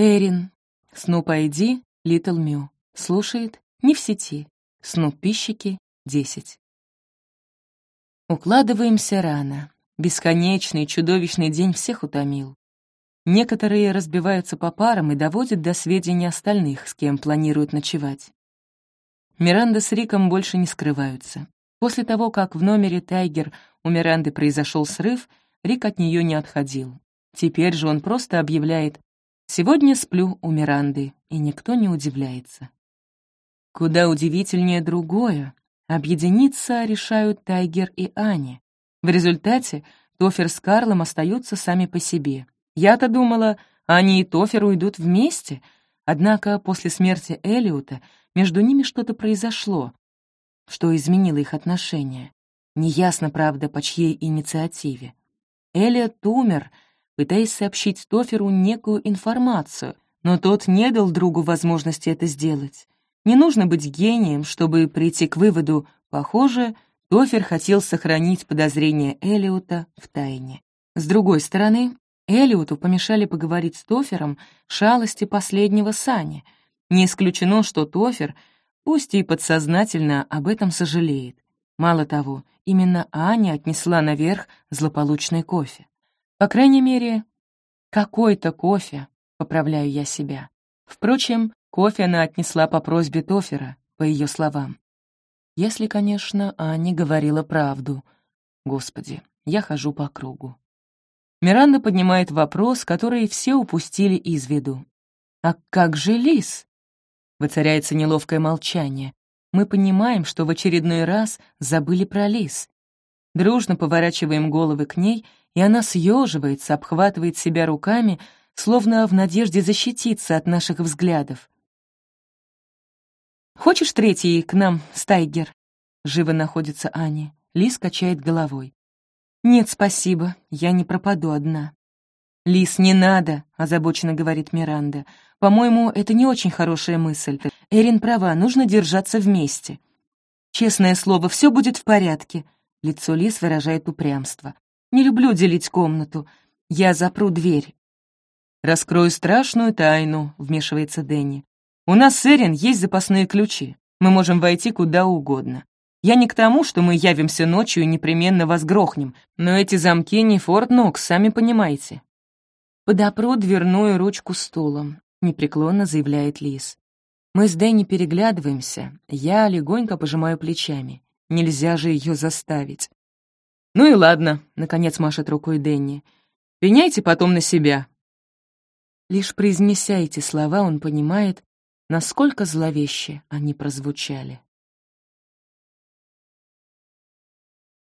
Эрин. Снуп ID, Литл Мю. Слушает, не в сети. Снуп пищики, 10. Укладываемся рано. Бесконечный, чудовищный день всех утомил. Некоторые разбиваются по парам и доводят до сведения остальных, с кем планируют ночевать. Миранда с Риком больше не скрываются. После того, как в номере «Тайгер» у Миранды произошел срыв, Рик от нее не отходил. Теперь же он просто объявляет «Сегодня сплю у Миранды», и никто не удивляется. Куда удивительнее другое. Объединиться решают Тайгер и Ани. В результате Тофер с Карлом остаются сами по себе — я-то думала, они и Тофер уйдут вместе, однако после смерти Элиота между ними что-то произошло, что изменило их отношения. Неясно, правда, по чьей инициативе. Элиот умер, пытаясь сообщить Тоферу некую информацию, но тот не дал другу возможности это сделать. Не нужно быть гением, чтобы прийти к выводу, похоже, Тофер хотел сохранить подозрения Элиота в тайне. С другой стороны, Элиоту помешали поговорить с Тофером шалости последнего Сани. Не исключено, что Тофер, пусть и подсознательно, об этом сожалеет. Мало того, именно Аня отнесла наверх злополучный кофе. По крайней мере, какой-то кофе, поправляю я себя. Впрочем, кофе она отнесла по просьбе Тофера, по ее словам. Если, конечно, Аня говорила правду. Господи, я хожу по кругу. Миранда поднимает вопрос, который все упустили из виду. «А как же лис?» Воцаряется неловкое молчание. Мы понимаем, что в очередной раз забыли про лис. Дружно поворачиваем головы к ней, и она съеживается, обхватывает себя руками, словно в надежде защититься от наших взглядов. «Хочешь третий к нам, Стайгер?» Живо находится Аня. Лис качает головой. «Нет, спасибо, я не пропаду одна». «Лис, не надо», — озабоченно говорит Миранда. «По-моему, это не очень хорошая мысль. Эрин права, нужно держаться вместе». «Честное слово, все будет в порядке», — лицо Лис выражает упрямство. «Не люблю делить комнату. Я запру дверь». «Раскрою страшную тайну», — вмешивается Дэнни. «У нас с Эрин есть запасные ключи. Мы можем войти куда угодно. Я не к тому, что мы явимся ночью и непременно вас грохнем, но эти замки не Форт Нокс, сами понимаете». «Подопру дверную ручку стулом», — непреклонно заявляет Лис. Мы с Дэнни переглядываемся, я легонько пожимаю плечами. Нельзя же ее заставить. «Ну и ладно», — наконец машет рукой Дэнни. «Пеняйте потом на себя». Лишь произнеся эти слова, он понимает, насколько зловеще они прозвучали.